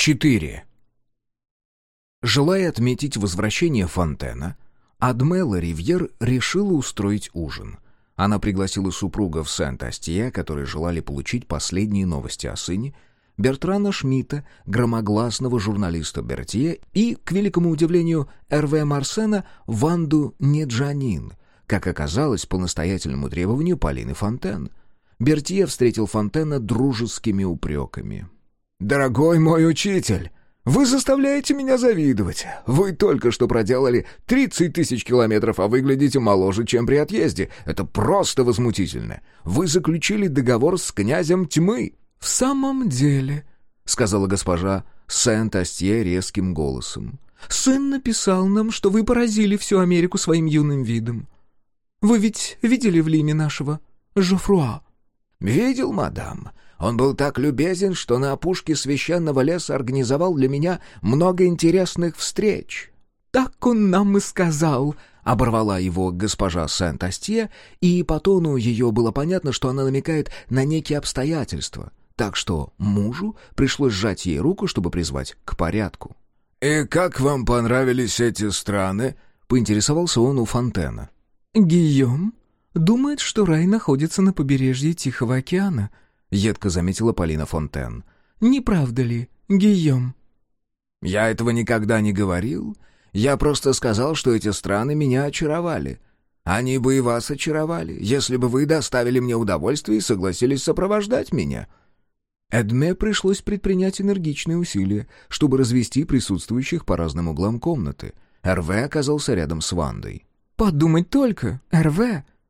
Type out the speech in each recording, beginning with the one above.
4. Желая отметить возвращение Фонтена, Адмела Ривьер решила устроить ужин. Она пригласила супругов Сент-Астье, которые желали получить последние новости о сыне, Бертрана Шмидта, громогласного журналиста Бертье и, к великому удивлению Р.В. Марсена, Ванду Неджанин, как оказалось, по настоятельному требованию Полины Фонтен. Бертье встретил Фонтена дружескими упреками. «Дорогой мой учитель!» «Вы заставляете меня завидовать. Вы только что проделали 30 тысяч километров, а выглядите моложе, чем при отъезде. Это просто возмутительно. Вы заключили договор с князем тьмы». «В самом деле», — сказала госпожа Сент-Астье резким голосом, «сын написал нам, что вы поразили всю Америку своим юным видом. Вы ведь видели в Лиме нашего Жофруа?» «Видел, мадам. Он был так любезен, что на опушке священного леса организовал для меня много интересных встреч». «Так он нам и сказал», — оборвала его госпожа Сент-Астье, и по тону ее было понятно, что она намекает на некие обстоятельства, так что мужу пришлось сжать ей руку, чтобы призвать к порядку. «И как вам понравились эти страны?» — поинтересовался он у Фонтена. «Гийом думает, что рай находится на побережье Тихого океана», — едко заметила Полина Фонтен. «Не правда ли, Гийом?» «Я этого никогда не говорил. Я просто сказал, что эти страны меня очаровали. Они бы и вас очаровали, если бы вы доставили мне удовольствие и согласились сопровождать меня». Эдме пришлось предпринять энергичные усилия, чтобы развести присутствующих по разным углам комнаты. РВ оказался рядом с Вандой. «Подумать только, РВ,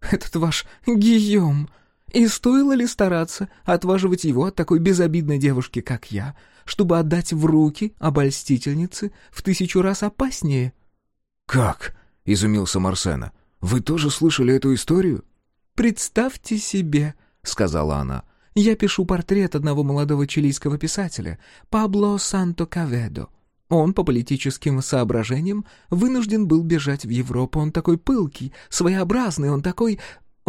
этот ваш Гийом!» И стоило ли стараться отваживать его от такой безобидной девушки, как я, чтобы отдать в руки обольстительницы в тысячу раз опаснее? «Как?» — изумился Марсена. «Вы тоже слышали эту историю?» «Представьте себе», — сказала она. «Я пишу портрет одного молодого чилийского писателя, Пабло Санто Каведо. Он, по политическим соображениям, вынужден был бежать в Европу. Он такой пылкий, своеобразный, он такой...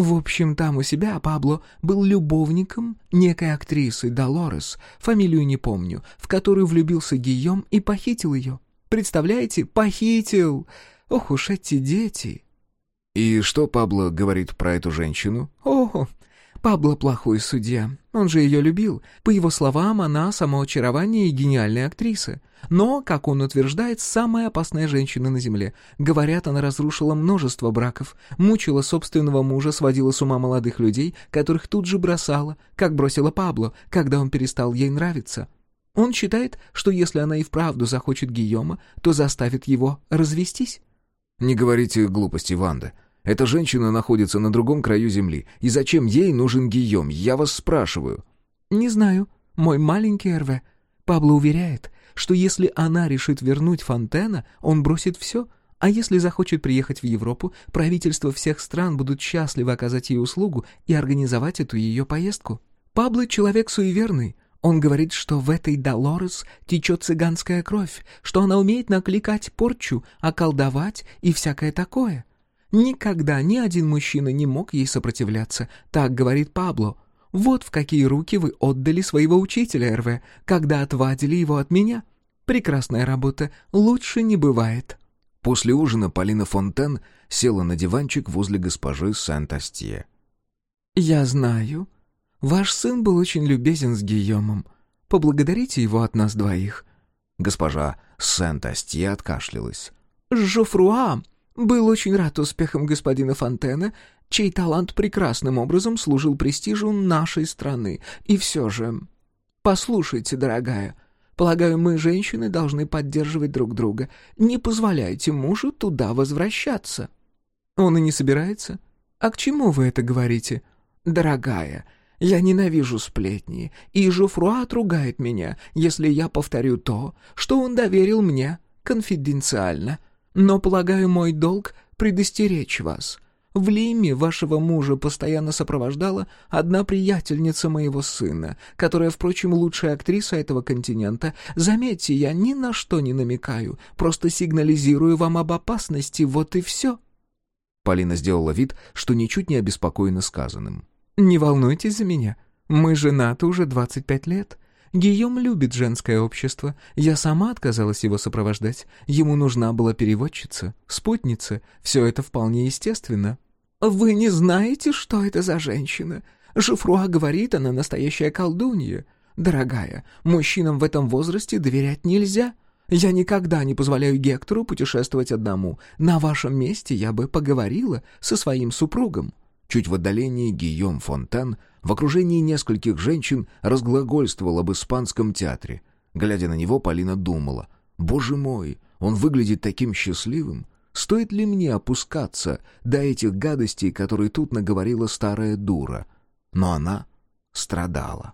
В общем, там у себя Пабло был любовником некой актрисы Долорес, фамилию не помню, в которую влюбился Гийом и похитил ее. Представляете, похитил! Ох уж эти дети!» «И что Пабло говорит про эту женщину?» «О, Пабло плохой судья. Он же ее любил. По его словам, она самоочарование и гениальная актриса. Но, как он утверждает, самая опасная женщина на земле. Говорят, она разрушила множество браков, мучила собственного мужа, сводила с ума молодых людей, которых тут же бросала, как бросила Пабло, когда он перестал ей нравиться. Он считает, что если она и вправду захочет Гийома, то заставит его развестись. «Не говорите глупости, Ванда. Эта женщина находится на другом краю земли. И зачем ей нужен Гийом? Я вас спрашиваю». «Не знаю. Мой маленький Эрве. Пабло уверяет, что если она решит вернуть Фонтена, он бросит все. А если захочет приехать в Европу, правительства всех стран будут счастливы оказать ей услугу и организовать эту ее поездку. Пабло человек суеверный. Он говорит, что в этой Долорес течет цыганская кровь, что она умеет накликать порчу, околдовать и всякое такое. Никогда ни один мужчина не мог ей сопротивляться, так говорит Пабло. Вот в какие руки вы отдали своего учителя, РВ, когда отвадили его от меня. Прекрасная работа, лучше не бывает». После ужина Полина Фонтен села на диванчик возле госпожи Сент-Астье. «Я знаю. Ваш сын был очень любезен с Гийомом. Поблагодарите его от нас двоих». Госпожа Сент-Астье откашлялась. «Жофруа был очень рад успехам господина Фонтена, чей талант прекрасным образом служил престижу нашей страны. И все же... Послушайте, дорогая, полагаю, мы, женщины, должны поддерживать друг друга. Не позволяйте мужу туда возвращаться. Он и не собирается. А к чему вы это говорите? Дорогая, я ненавижу сплетни, и Жуфруа отругает меня, если я повторю то, что он доверил мне конфиденциально — но, полагаю, мой долг — предостеречь вас. В Лиме вашего мужа постоянно сопровождала одна приятельница моего сына, которая, впрочем, лучшая актриса этого континента. Заметьте, я ни на что не намекаю, просто сигнализирую вам об опасности, вот и все». Полина сделала вид, что ничуть не обеспокоена сказанным. «Не волнуйтесь за меня. Мы женаты уже двадцать пять лет. Гийом любит женское общество. Я сама отказалась его сопровождать. Ему нужна была переводчица, спутница. Все это вполне естественно». «Вы не знаете, что это за женщина? Жифруа говорит, она настоящая колдунья. Дорогая, мужчинам в этом возрасте доверять нельзя. Я никогда не позволяю Гектору путешествовать одному. На вашем месте я бы поговорила со своим супругом». Чуть в отдалении Гийом Фонтан в окружении нескольких женщин разглагольствовал об испанском театре. Глядя на него, Полина думала, «Боже мой, он выглядит таким счастливым. Стоит ли мне опускаться до этих гадостей, которые тут наговорила старая дура?» Но она страдала.